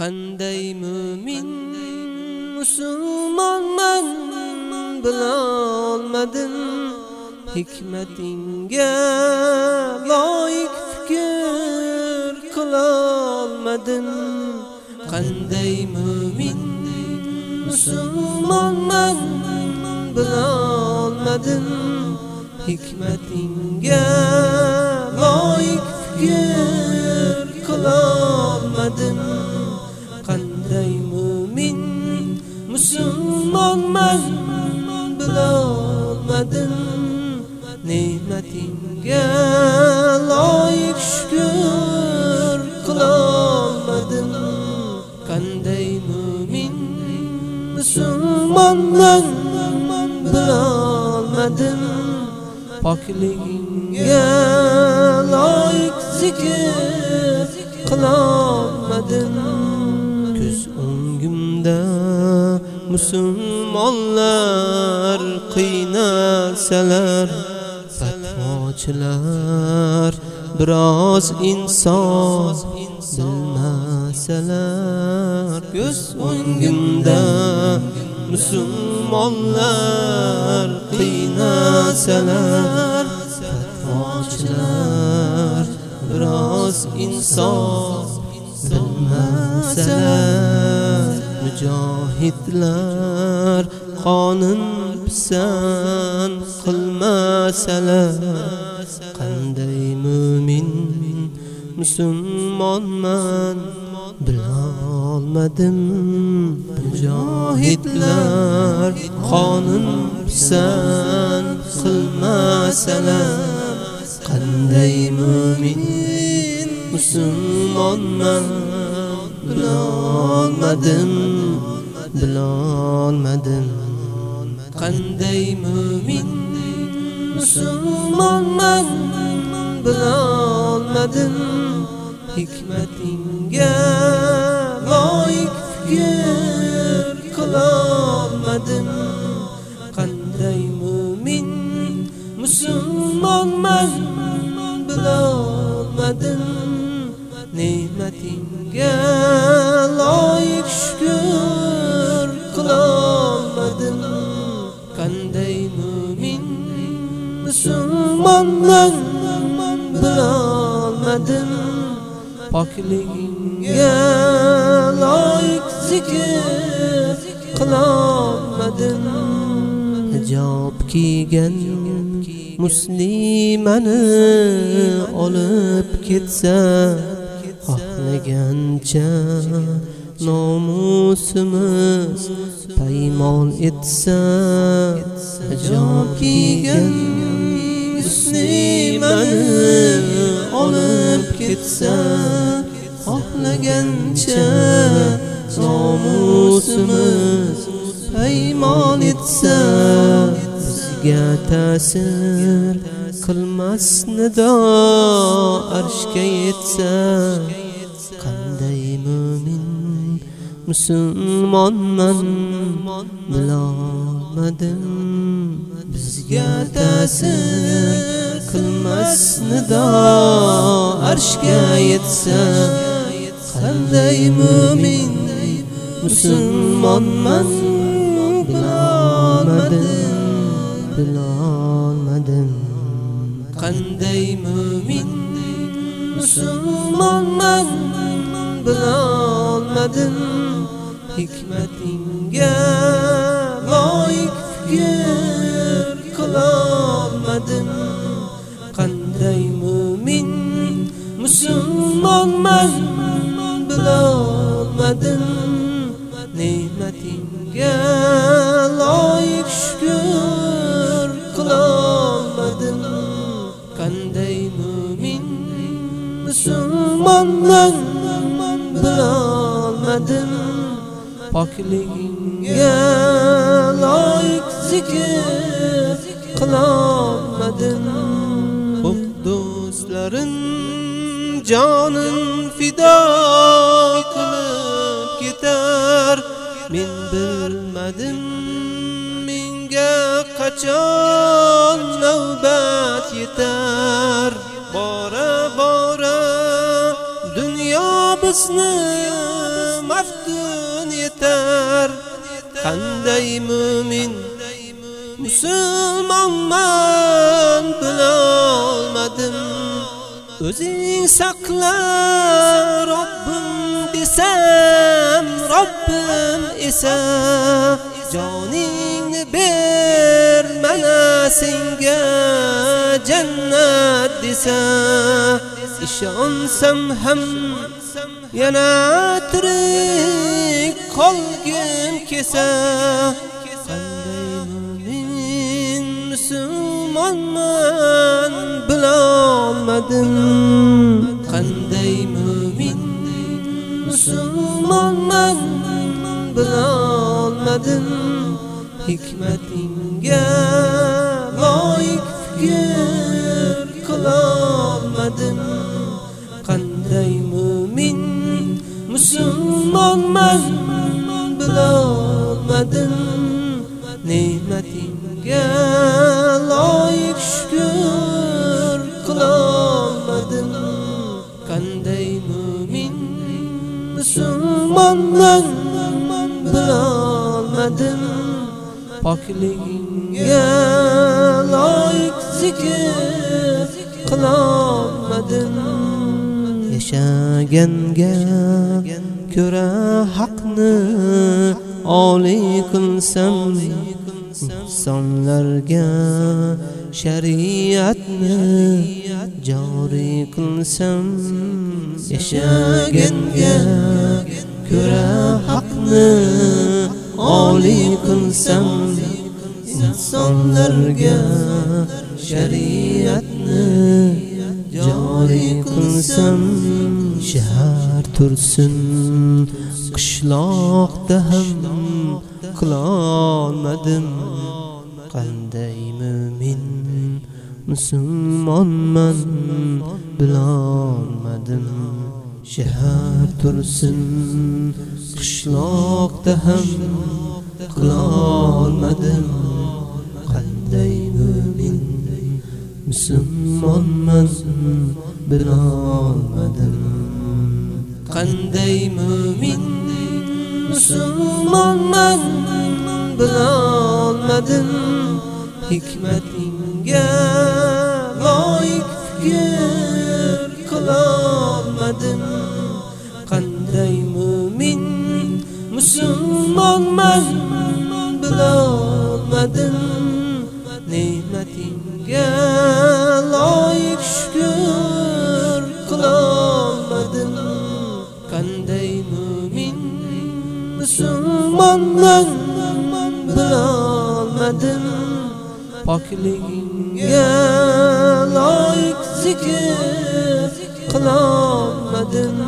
qanday mu'min musulmonman bilolmadim hikmatingga loyiq fikr qilolmadim qanday mu'min musulmonman bilolmadim hikmatingga loyiq fikr qilolmadim olmadim. Musulmonman bilolmadim ne'matingga loyiq shukr qilolmadim qanday mu'min musulmonman bilolmadim pokligingga loyiq zikr qilolmadim ko'z o'ngimda musulmonlar qiynasalar fatvochilar biroz insof bilmasalar. Ko'z o'ngimda musulmonlar qiynasalar fatvochilar biroz insof bilmasalar. Mujohidlar qonun pisan qilmasalar qanday mu'min musulmonman? Bilolmadim mujohidlar qonun pisan qilmasalar qanday mu'min musulmonman? Bilolmadim bilolmadim. Qanday mu'min musulmonman bilolmadim. Hikmatingga loyiq fikr qilolmadim. Qanday mu'min musulmonman bilolmadim. Ne'matingga loyiq shukr musulmonman bilolmadim pokligingga loyiq zikr qilolmadim hijob kiygan muslimani olib ketsa xohlagancha nomusimiz paymol etsa hijob kiygan muslimani olib ketsa xohlagancha nomusimiz paymon etsa bizga ta'sir qilmas arshga yetsa qanday mu'min musulmonman bilolmadim bizga ta'sir qilmas nido arshga yetsa qanday mu'min musulmonman bilolmadim bilolmadim. Qanday mu'min musulmonman bilolmadim hikmating qanday mu'min musulmonman bilolmadim ne'matingga loyiq shukr qilolmadim qanday mu'min musulmonman bilolmadim pokligingga loyiq zikr qilolmadim do'stlarim jonim fido qilib ketar men bilmadim menga qachon navbat yetar bora bora dunyo bizni maftun etar qanday mu'min musulmonman bilolmadim o'zing saqla Robbim desam Robbim esa joningni ber mana senga jannat desa ishonsam ham yana tirik qolgim kelsa bilolmadim qanday mu'min musulmonman bilolmadim hikmatingga loyiq fikr qilolmadim qanday mu'min musulmonman bilolmadim ne'matingga musulmonman bilolmadim pokligingga loyiq zikr qilolmadim yashaganga ko'ra haqni oliy qilsam insonlarga shariatni joriy qilsam yashaganga ko'ra haqni oliy qilsam insonlarga shariatni joriy qilsam shahar tursin qishloqda ham qilolmadim. Qanday mu'min musulmonman bilolmadim. Shahar tursin qishloqda ham qilolmadim. Qanday mu'min musulmonman bilolmadim. Qanday mu'min musulmonman bilolmadim hikmatingga loyiq fikr qilolmadim. Qanday mu'min musulmonman bilolmadim musulmonman bilolmadim pokligingga loyiq zikr qilolmadim